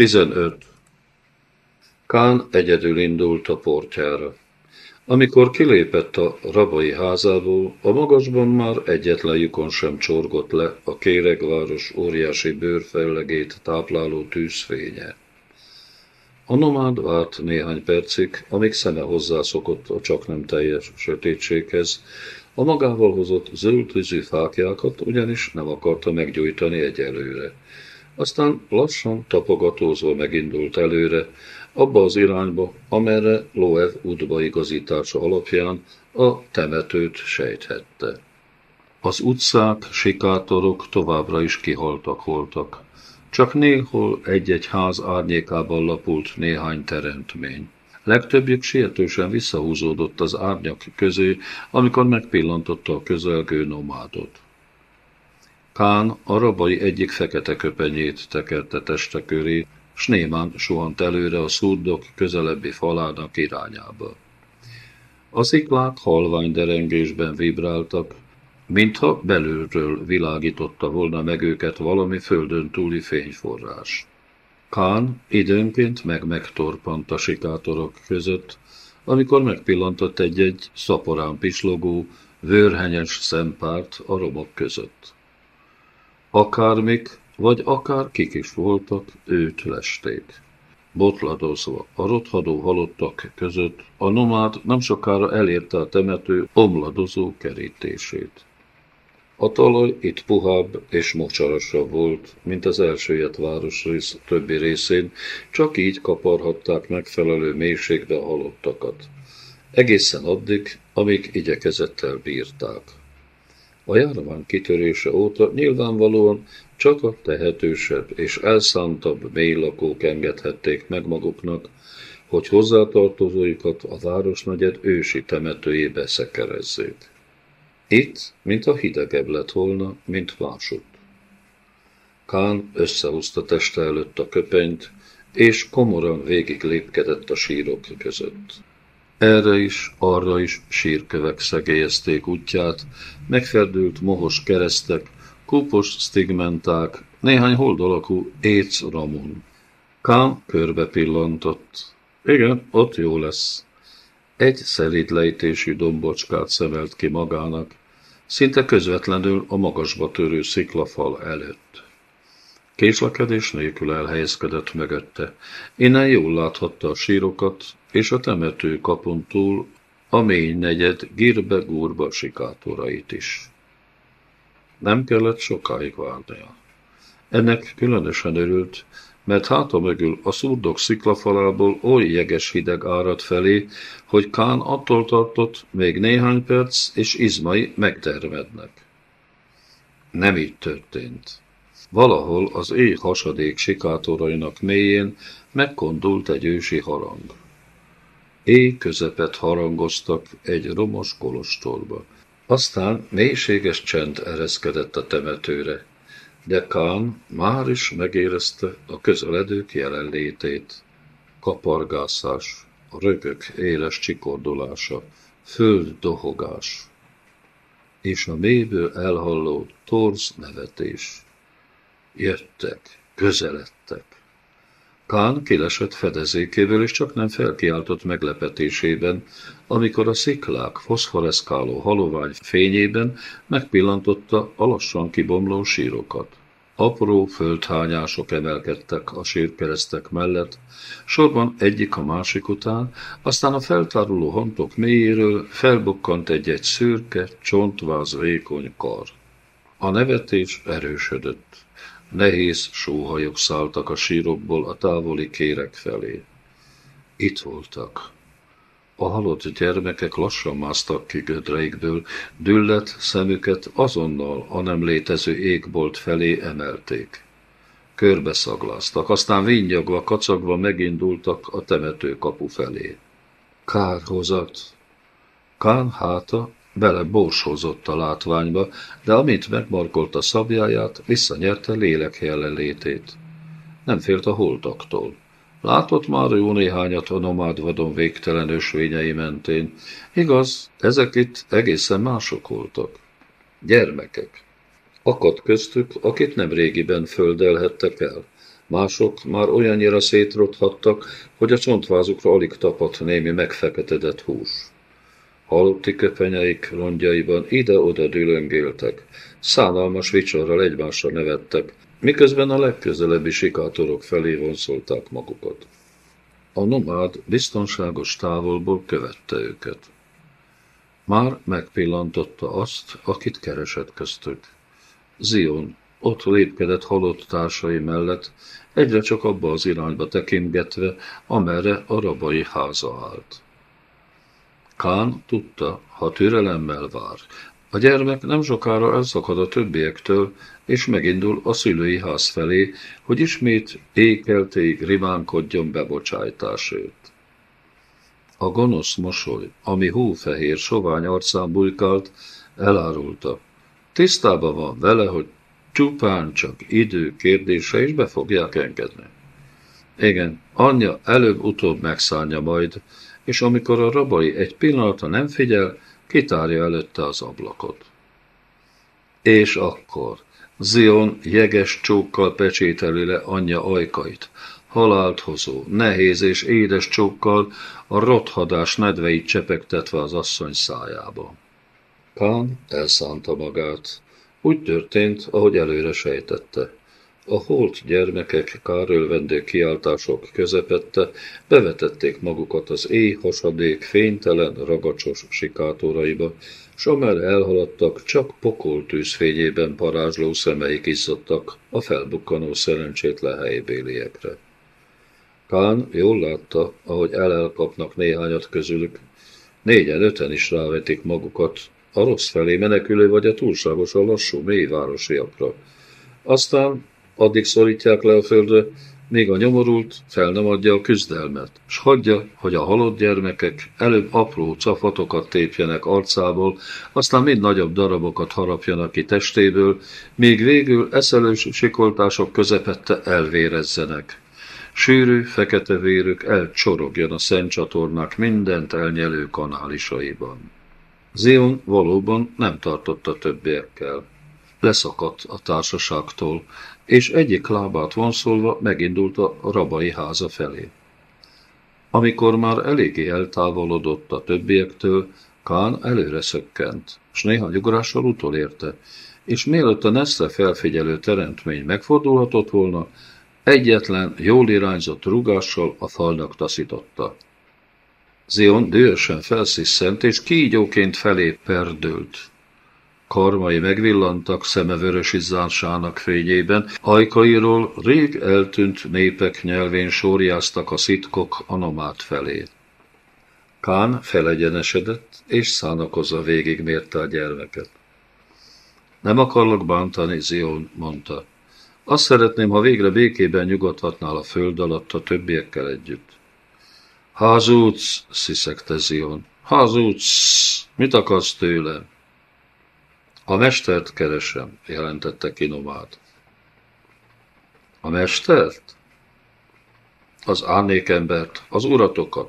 15. Kán egyedül indult a portjára. Amikor kilépett a rabai házából, a magasban már egyetlen lyukon sem csorgott le a kéregváros óriási bőrfellegét tápláló tűzfénye. A nomád várt néhány percig, amíg szeme hozzászokott a csak nem teljes sötétséghez, a magával hozott zöld fákjákat ugyanis nem akarta meggyújtani egyelőre. Aztán lassan tapogatózva megindult előre, abba az irányba, amerre Loev útba igazítása alapján a temetőt sejthette. Az utcák, sikátorok továbbra is kihaltak voltak. Csak néhol egy-egy ház árnyékában lapult néhány teremtmény. Legtöbbjük sietősen visszahúzódott az árnyak közé, amikor megpillantotta a közelgő nomádot. Kán a rabai egyik fekete köpenyét tekerte teste köré, s némán suhant előre a szurdok közelebbi falának irányába. A sziklák halvány derengésben vibráltak, mintha belülről világította volna meg őket valami földön túli fényforrás. Kán időnként meg-megtorpant a sikátorok között, amikor megpillantott egy-egy szaporán pislogó, vőrhenyes szempárt a romok között. Akármik, vagy akár kik is voltak, őt lesték. Botladozva a rothadó halottak között, a nomád nem sokára elérte a temető omladozó kerítését. A talaj itt puhább és mocsarasabb volt, mint az elsőjött városrész többi részén, csak így kaparhatták megfelelő mélységbe a halottakat. Egészen addig, amíg igyekezettel bírták. A járvány kitörése óta nyilvánvalóan csak a tehetősebb és elszántabb mélylakók engedhették meg maguknak, hogy hozzátartozóikat a városnegyed ősi temetőjébe szekerezzék. Itt, mint a hidegebb lett volna, mint másutt. Kán összehúzta teste előtt a köpenyt, és komoran végig lépkedett a sírok között. Erre is, arra is sírkövek szegélyezték útját, megferdült mohos keresztek, kúpos sztigmenták, néhány holdalakú éc ramun. Kán körbe pillantott. Igen, ott jó lesz. Egy szelít lejtésű dombocskát szemelt ki magának, szinte közvetlenül a magasba törő sziklafal előtt. Késlekedés nélkül elhelyezkedett mögötte. Innen jól láthatta a sírokat, és a temető kapon túl a mély negyed gírbe-gúrba sikátorait is. Nem kellett sokáig várnia. Ennek különösen örült, mert háta mögül a szurdok sziklafalából oly jeges hideg árad felé, hogy Kán attól tartott, még néhány perc, és izmai megtermednek. Nem így történt. Valahol az éj hasadék sikátorainak mélyén megkondult egy ősi harang. Éj közepet harangoztak egy romos kolostorba. Aztán mélységes csend ereszkedett a temetőre, de Kán már is megérezte a közeledők jelenlétét. Kapargászás, rögök éles csikordolása, föld dohogás, és a mélyből elhalló torz nevetés. Jöttek, közeledtek. Kán kilesett fedezékéből, és csak nem felkiáltott meglepetésében, amikor a sziklák foszforeszkáló halovány fényében megpillantotta a lassan kibomló sírokat. Apró földhányások emelkedtek a sírkeresztek mellett, sorban egyik a másik után, aztán a feltáruló hontok mélyéről felbukkant egy-egy szürke, csontváz vékony kar. A nevetés erősödött. Nehéz sóhajok szálltak a sírokból a távoli kérek felé. Itt voltak. A halott gyermekek lassan másztak ki gödreikből, düllett szemüket azonnal a nem létező égbolt felé emelték. Körbeszagláztak, aztán vinnyagva, kacagva megindultak a temető kapu felé. Kárhozat! Kán háta bele borsózott a látványba, de amint megmarkolta szabjáját, visszanyerte lélek jelenlétét. Nem félt a holtaktól. Látott már jó néhányat a nomád vadon végtelen ösvényei mentén. Igaz, ezek itt egészen mások voltak. Gyermekek. Akadt köztük, akit nem régiben földelhettek el. Mások már olyannyira szétrothattak, hogy a csontvázukra alig tapadt némi megfeketedett hús. Halotti köpenyeik rongyaiban ide-oda dülöngéltek, szánalmas vicsorral egymásra nevettek, miközben a legközelebbi sikátorok felé vonszolták magukat. A nomád biztonságos távolból követte őket. Már megpillantotta azt, akit keresett köztük. Zion ott lépkedett halott társai mellett, egyre csak abba az irányba tekintgetve, amerre a rabai háza állt. Kán tudta, ha türelemmel vár, a gyermek nem sokára elszakad a többiektől, és megindul a szülői ház felé, hogy ismét ékeltéig rimánkodjon bebocsájtásért. A gonosz mosoly, ami hófehér, sovány arcán bujkált, elárulta. Tisztában van vele, hogy csupán csak idő kérdése, és be fogják engedni. Igen, anyja előbb-utóbb megszállja majd, és amikor a rabai egy pillanatra nem figyel, kitárja előtte az ablakot. És akkor Zion jeges csókkal pecsételi le anyja ajkait, halált hozó, nehéz és édes csókkal a rothadás nedveit csepegtetve az asszony szájába. Kán elszánta magát. Úgy történt, ahogy előre sejtette. A holt gyermekek kárölvendő kiáltások közepette bevetették magukat az éj hasadék fénytelen, ragacsos sikátoraiba, s amerre elhaladtak, csak pokol tűzfényében parázsló szemeik izzadtak a felbukkanó szerencsétlen helybéliekre. Kán jól látta, ahogy elelkapnak néhányat közülük. Négyen, öten is rávetik magukat a rossz felé menekülő vagy a túlságosan lassú mélyvárosiakra. Aztán addig szorítják le a földre, még a nyomorult fel nem adja a küzdelmet, s hagyja, hogy a halott gyermekek előbb apró csafatokat tépjenek arcából, aztán mind nagyobb darabokat harapjanak ki testéből, még végül eszelős sikoltások közepette elvérezzenek. Sűrű, fekete vérük elcsorogjon a szent csatornák mindent elnyelő kanálisaiban. Zion valóban nem tartotta többiekkel. Leszakadt a társaságtól, és egyik lábát vonszolva megindult a rabai háza felé. Amikor már eléggé eltávolodott a többiektől, Kán előre szökkent, s néha nyugorással utolérte, és mielőtt a Neszre felfigyelő teremtmény megfordulhatott volna, egyetlen, jól irányzott rugással a falnak taszította. Zion dühösen felsziszent, és kígyóként felé perdült. Karmai megvillantak szeme vörös izzánsának fényében, ajkairól rég eltűnt népek nyelvén sorjáztak a szitkok a nomát felé. Kán felegyenesedett, és szánakozva végigmérte a gyermeket. Nem akarlak bántani, Zion, mondta. Azt szeretném, ha végre békében nyugodhatnál a föld alatt a többiekkel együtt. Hazudsz, sziszegte Zion. Hazudsz, mit akarsz tőlem? A mestert keresem, jelentette ki Nomád. A mestert? Az árnékembert, az uratokat.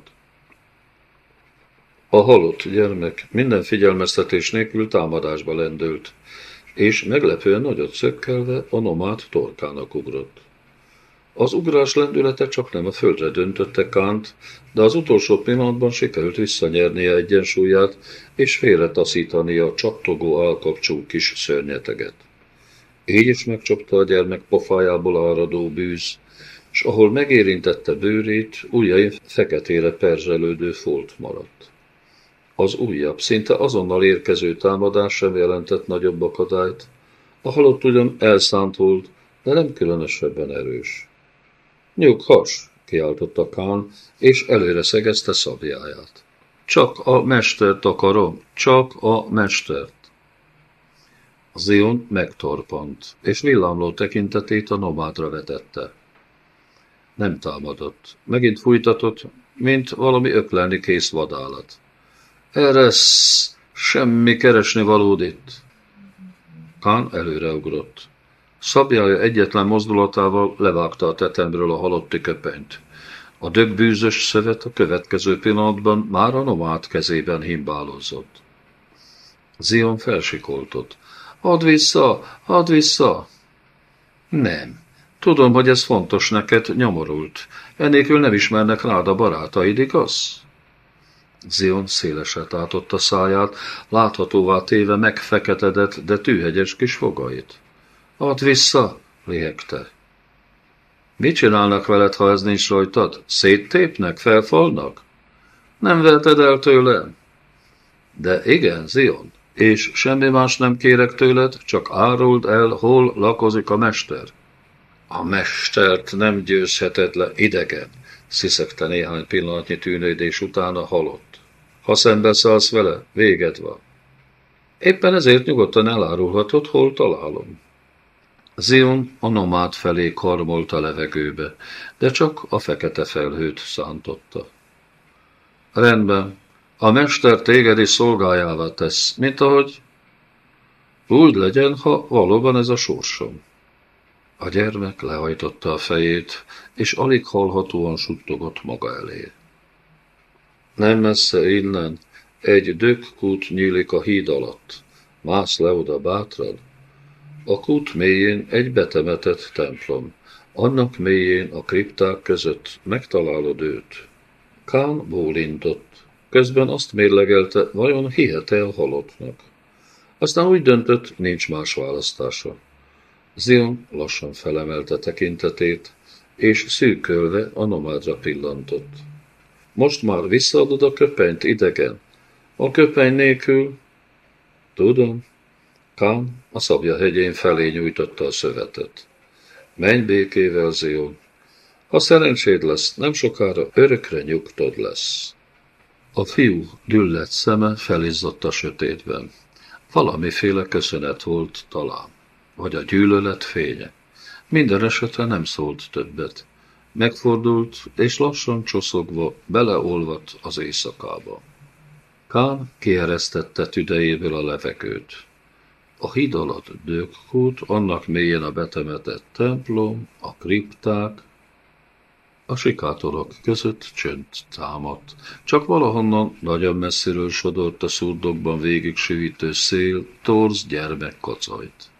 A halott gyermek minden figyelmeztetés nélkül támadásba lendült, és meglepően nagyot szökkelve a nomád torkának ugrott. Az ugrás lendülete csak nem a földre döntötte Kánt, de az utolsó pillanatban sikerült visszanyernie egyensúlyát, és félretaszítani a csattogó alkapcsú kis szörnyeteget. Így is megcsapta a gyermek pofájából áradó bűz, s ahol megérintette bőrét, ujjai feketére perzselődő folt maradt. Az újabb, szinte azonnal érkező támadás sem jelentett nagyobb akadályt. A halott ugyan elszánt volt, de nem különösebben erős. Nyughass, kiáltotta Kán, és előre szegezte szabjáját. Csak a mestert akarom, csak a mestert. Zion megtorpant, és villámló tekintetét a nomádra vetette. Nem támadott. Megint fújtatott, mint valami öklelni kész vadállat. Erre semmi keresni valód itt. Kán előreugrott. Szabjája egyetlen mozdulatával levágta a tetembről a halotti köpenyt. A dögbűzös szövet a következő pillanatban már a nomád kezében himbálozott. Zion felsikoltott. Add vissza, add vissza! Nem, Tudom, hogy ez fontos neked, nyomorult. Ennélkül nem ismernek rád a barátaid, igaz? Zion széleset látott a száját, láthatóvá téve megfeketedett, de tűhegyes kis fogait. Add vissza, lihegte. Mit csinálnak veled, ha ez nincs rajtad? Széttépnek, felfalnak? Nem veheted el tőlem? De igen, Zion, és semmi más nem kérek tőled, csak áruld el, hol lakozik a mester. A mestert nem győzheted le, idegen, sziszegte néhány pillanatnyi tűnődés után a halott. Ha szembeszállsz vele, véged van. Éppen ezért nyugodtan elárulhatod, hol találom. Zion a nomád felé karmolt a levegőbe, de csak a fekete felhőt szántotta. Rendben, a mester téged is szolgájává tesz, mint ahogy úgy legyen, ha valóban ez a sorsom. A gyermek lehajtotta a fejét, és alig hallhatóan suttogott maga elé. Nem messze innen, egy dökkút nyílik a híd alatt. Mász le oda bátran. A kút mélyén egy betemetett templom. Annak mélyén a kripták között megtalálod őt. Kán bólintott. Közben azt mérlegelte, vajon hihet-e a halottnak. Aztán úgy döntött, nincs más választása. Zion lassan felemelte tekintetét, és szűkölve a nomádra pillantott. Most már visszaadod a köpenyt, idegen? A köpeny nélkül? Tudom. Kán a szabja hegyén felé nyújtotta a szövetet. Menj békével, Zion. Ha szerencséd lesz, nem sokára örökre nyugtod lesz. A fiú düllett szeme felizzott a sötétben. Valamiféle köszönet volt talán, vagy a gyűlölet fénye. Minden esetre nem szólt többet. Megfordult, és lassan csoszogva beleolvadt az éjszakába. Kán kieresztette tüdejéből a levegőt. A híd alatt dökkút, annak mélyén a betemetett templom, a kripták, a sikátorok között csönd támadt. Csak valahonnan nagyon messziről sodort a szurdokban végig süvítő szél, torz gyermek kacajt.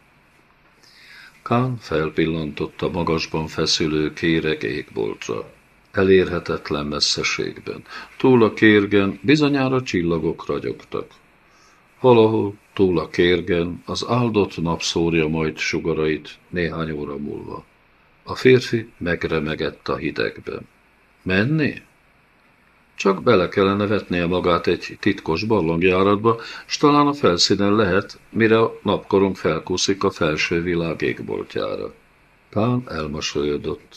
Kán felpillantott a magasban feszülő kéreg égboltra. Elérhetetlen messzeségben. Túl a kérgen bizonyára csillagok ragyogtak. Valahol túl a kérgen az áldott nap szórja majd sugarait néhány óra múlva. A férfi megremegett a hidegben. Menni? Csak bele kellene vetnie magát egy titkos barlangjáratba, s talán a felszínen lehet, mire a napkorong felkúszik a felső világ égboltjára. Pán elmosolyodott.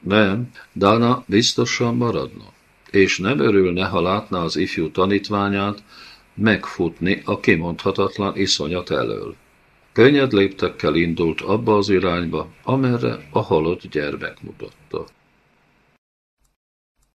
Nem, Dana biztosan maradna, és nem örülne, ha látná az ifjú tanítványát megfutni a kimondhatatlan iszonyat elől. Könnyed léptekkel indult abba az irányba, amerre a halott gyermek mutatta.